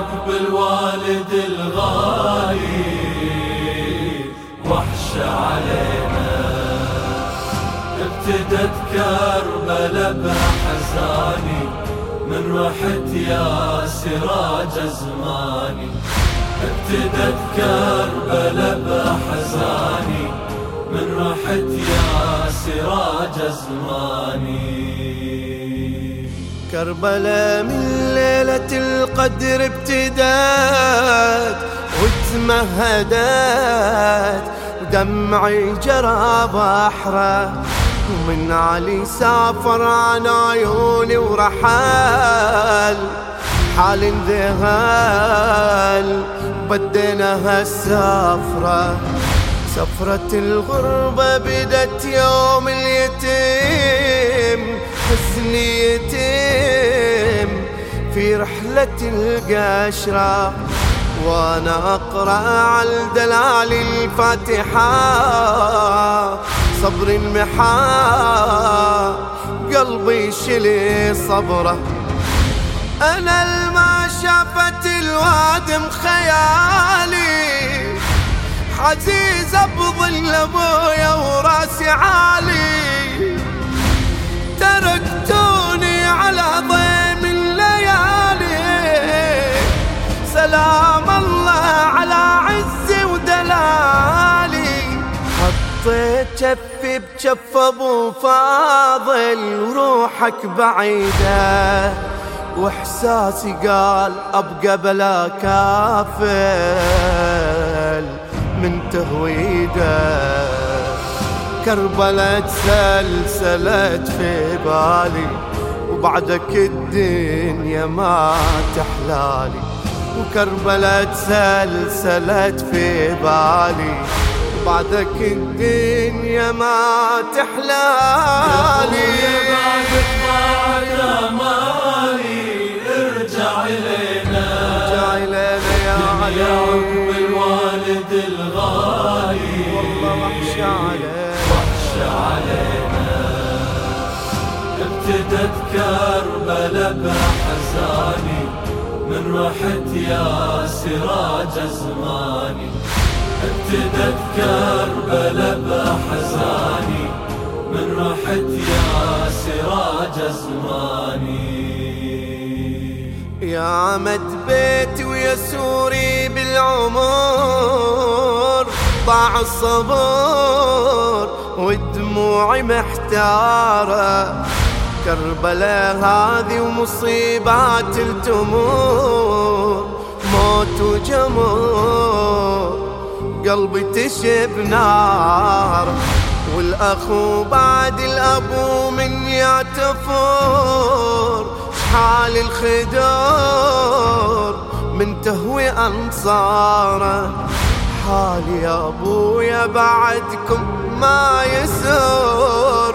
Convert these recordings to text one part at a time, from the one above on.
عقب الوالد الغالي وحشة علينا. ابتدت كربلة بحزاني من رحت يا سراج زماني ابتدت كربلة بحزاني من رحت يا سراج زماني كربلاء من ليلة القدر ابتدات وتمهدت ودمعي جرى بحره ومن علي سافر عن عيوني ورحال. حال انذهال بدينا هالسفرة سفرة الغربة بدت يوم اليتيم حزن يتيم. رحلة القشرة وأنا أقرأ على الدلال الفاتحة. صبر المحا قلبي شلي صبره. أنا الما شافت الوادم خيالي حزيز بظل أبويا وراسي عالي. بكف أبو فاضل وروحك بعيدة. وإحساسي قال أبقى بلا كافل من تهويده. كربلة سلسلت في بالي وبعدك الدنيا ما تحلالي. وكربلة سلسلت في بالي. وبعدك الدنيا ما تحلالي بعدك ضاعت امالي ارجع إلينا ارجع لنا يا علي عقب الوالد الغالي. والله وحشة عليك. وحشة علينا. ابتدت كربلة بحزاني من رحت يا سراج زماني ابتدت كربلة بحزاني من رحت يا سراج زماني يا عمد بيتي ويا سوري بالعمر ضاع الصبر ودموعي محتارة. كربلاء هذه ومصيبات التمور قلبي تشب نار والأخو بعد الأبو من يعتفر. حال الخدار من تهوي انصاره حالي يا أبويا بعدكم ما يسر.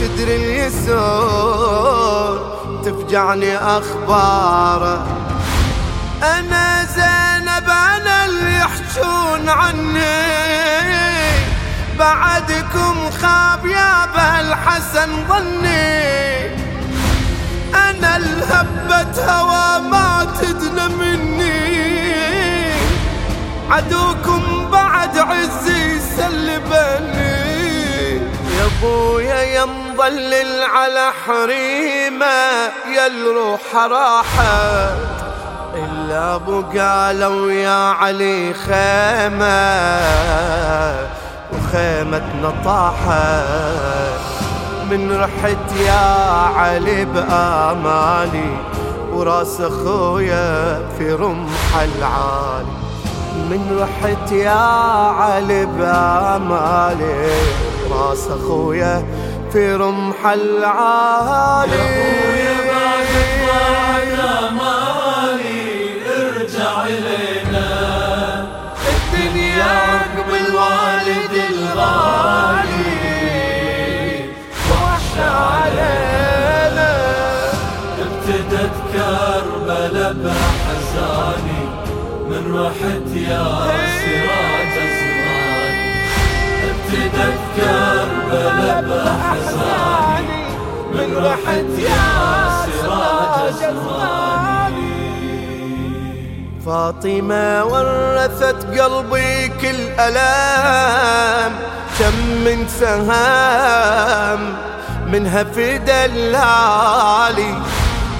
تدري اليسر تفجعني اخباره أنا أنا يحجون عني. بعدكم خاب يا بالحسن ظني. أنا الهبة هوى ما تدنى مني. عدوكم بعد عزي سلبني. يا أبويا يا مضلل على حريمة يا الروح راحت. إلا أبو قالوا يا علي خيمة وخيمتنا طاحت. من رحت يا علي بآمالي وراس أخويا في رمح العالي. من رحت يا علي بآمالي راس أخويا في رمح العالي. يا بعدك ضاعت امالي ارجع الينا الدنيا عقب الوالد الغالي. وحشة علينا. ابتدت كربلة بحزاني. من رحت يا سراج زماني ابتدت كربلة أحزاني من رحت يا سراج أزماني. فاطمة ورثت قلبي كل ألام. كم من سهام منها في دلالي.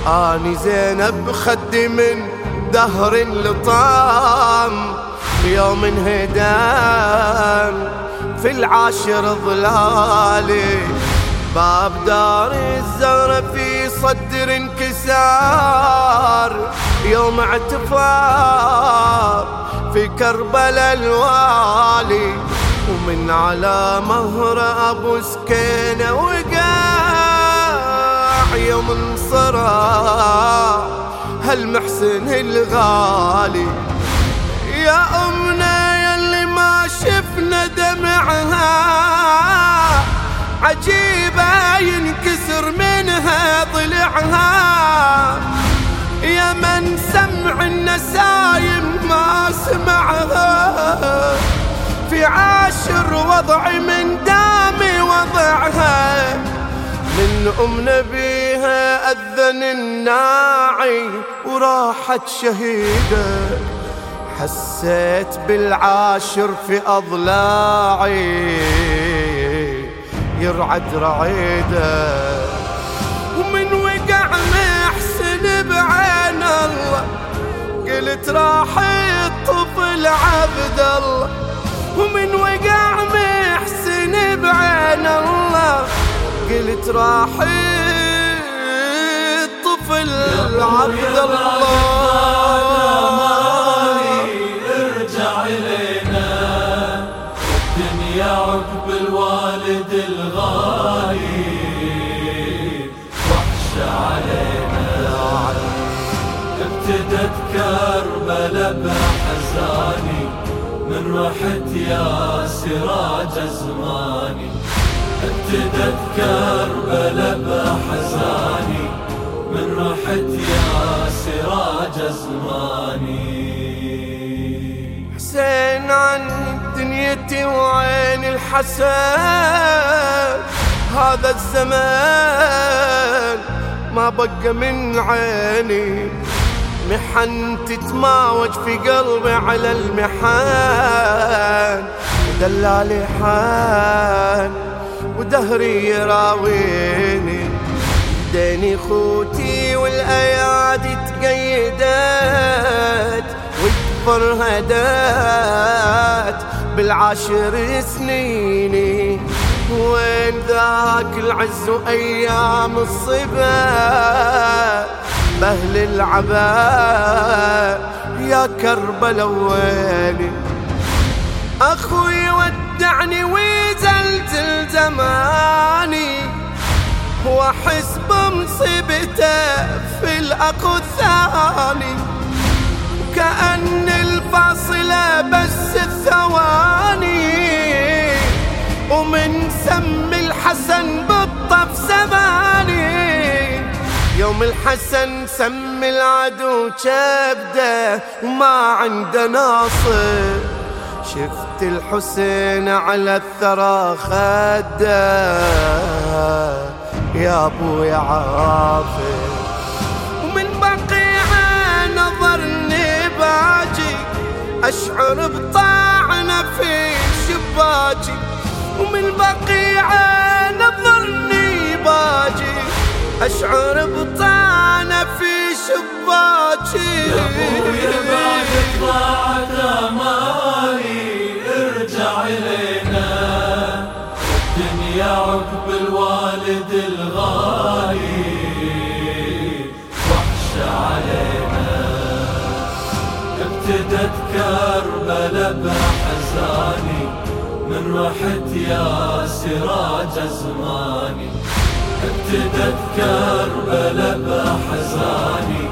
آني زينب خدي من دهر لطام يوم هدام في العاشر ظلالي. باب دار الزهرة في صدر انكسار. يوم اعتفار في كربلاء الوالي ومن على مهر أبو سكينة وقاع يوم انصرع هالمحسن الغالي يا أمنا يلي ما شفنا دمعها عجيبة ينكسر منها ضلعها. يا من سمع النسايم ما سمعها في عاشر وضع من دامي وضعها من أم نبيها أذن الناعي وراحت شهيدة. حسيت بالعاشر في أضلاعي يرعد رعيدة. ومن قلت راح الطفل عبد الله ومن وقع محسن بعين الله. قلت راح الطفل عبد الله بحزاني من رحت يا سراج زماني. ابتدت كربلة بحزاني من رحت يا سراج زماني. حسين عن دنيتي وعين الحسن هذا الزمان ما بقى من عيني. محن تتماوج في قلبي على المحان ودلالي حان ودهري يراويني. ديني خوتي والايادي تقيدت والكفر هدات بالعاشر سنيني وين ذاك العز وايام الصبا؟ بهل العباء يا كربلا ويلي أخوي ودعني وزلزل زماني واحس بمصيبته في الاخو الثاني كأن الفاصلة بس الثواني ومن سم الحسن بالطف الحسن سم العدو كبدة وما عنده ناصر. شفت الحسين على الثرى خدة. يا أبو يا ومن بقيعه نظرني باجي أشعر بطعنة في شباجي. ومن بقيعه نظرني باجي أشعر في شباجي يا ابويا بعد طلعت أمالي. ارجع إلينا. الدنيا عقب الوالد الغالي. وحش علينا. ابتدت كربلة بحزاني. من رحت يا سراج زماني ابتدت كربلة بحزاني.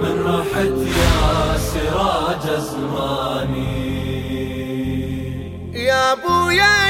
من رحت يا سراج زماني يا أبويا